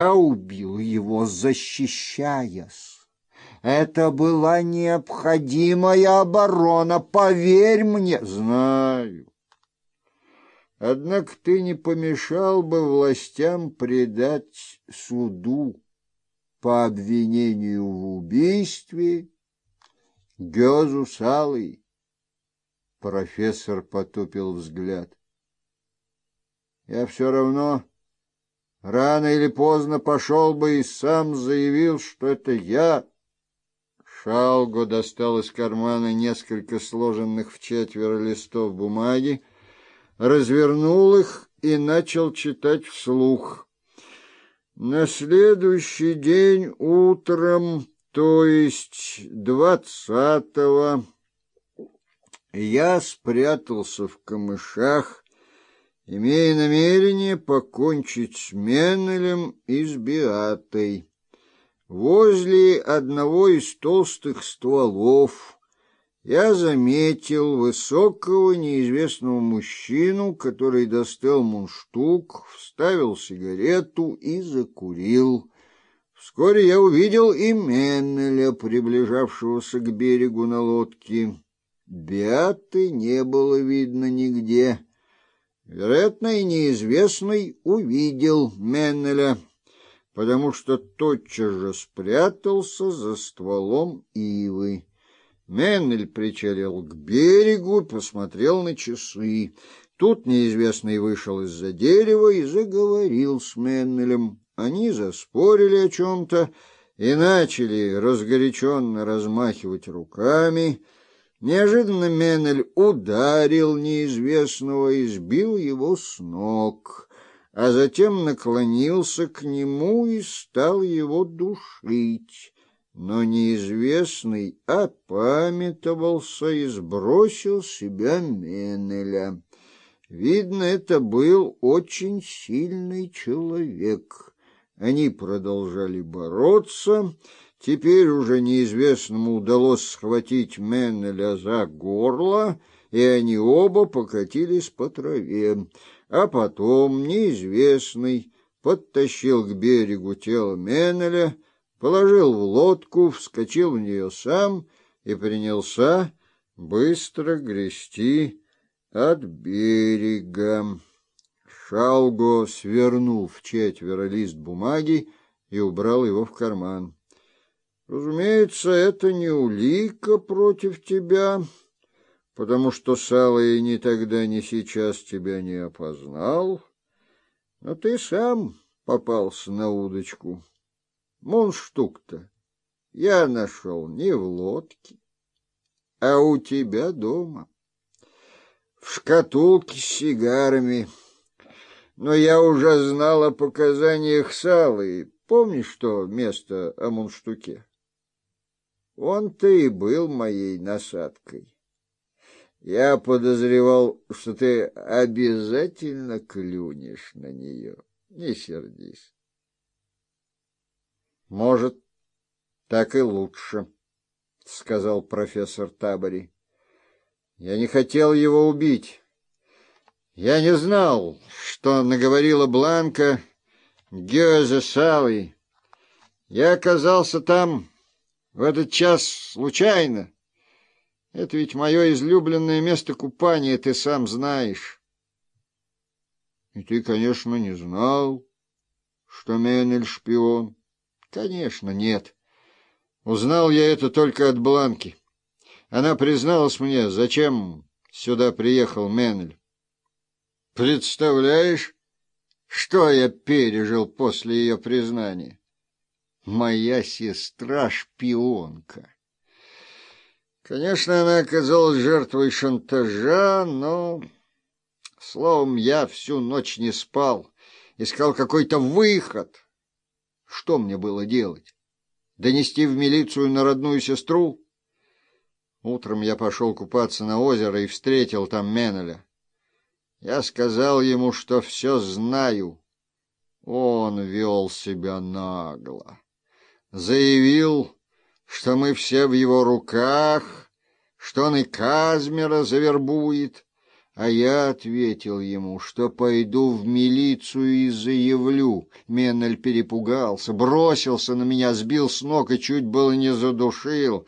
Я убил его, защищаясь. Это была необходимая оборона, поверь мне. Знаю. Однако ты не помешал бы властям предать суду по обвинению в убийстве Гёзу Салы. Профессор потупил взгляд. Я все равно рано или поздно пошел бы и сам заявил, что это я. Шалго достал из кармана несколько сложенных в четверо листов бумаги, развернул их и начал читать вслух. На следующий день утром, то есть двадцатого, я спрятался в камышах, имея намерение покончить с Меннелем и с Биатой. Возле одного из толстых стволов я заметил высокого неизвестного мужчину, который достал мундштук, вставил сигарету и закурил. Вскоре я увидел и Меннеля, приближавшегося к берегу на лодке. Беаты не было видно нигде. Вероятно, и неизвестный увидел Меннеля, потому что тотчас же спрятался за стволом ивы. Меннель причалил к берегу, посмотрел на часы. Тут неизвестный вышел из-за дерева и заговорил с Меннелем. Они заспорили о чем-то и начали разгоряченно размахивать руками. Неожиданно Меннель ударил неизвестного и сбил его с ног, а затем наклонился к нему и стал его душить но неизвестный опамятовался и сбросил себя Менеля. Видно, это был очень сильный человек. Они продолжали бороться. Теперь уже неизвестному удалось схватить Менеля за горло, и они оба покатились по траве. А потом неизвестный подтащил к берегу тело Менеля, положил в лодку, вскочил в нее сам и принялся быстро грести от берега. Шалго свернул в четверо лист бумаги и убрал его в карман. Разумеется, это не улика против тебя, потому что Салый ни тогда, ни сейчас тебя не опознал, но ты сам попался на удочку. Мунштук-то я нашел не в лодке, а у тебя дома, в шкатулке с сигарами. Но я уже знал о показаниях Салы. Помнишь, что место о Мунштуке? Он-то и был моей насадкой. Я подозревал, что ты обязательно клюнешь на нее. Не сердись. — Может, так и лучше, — сказал профессор Табори. — Я не хотел его убить. Я не знал, что наговорила Бланка Гёзе Савой. Я оказался там в этот час случайно. Это ведь мое излюбленное место купания, ты сам знаешь. И ты, конечно, не знал, что Менель шпион. Конечно, нет. Узнал я это только от Бланки. Она призналась мне, зачем сюда приехал Менель. Представляешь, что я пережил после ее признания? Моя сестра шпионка. Конечно, она оказалась жертвой шантажа, но... Словом, я всю ночь не спал, искал какой-то выход. Что мне было делать? Донести в милицию на родную сестру? Утром я пошел купаться на озеро и встретил там Менеля. Я сказал ему, что все знаю. Он вел себя нагло. Заявил, что мы все в его руках, что он и Казмера завербует, А я ответил ему, что пойду в милицию и заявлю. Меннель перепугался, бросился на меня, сбил с ног и чуть было не задушил.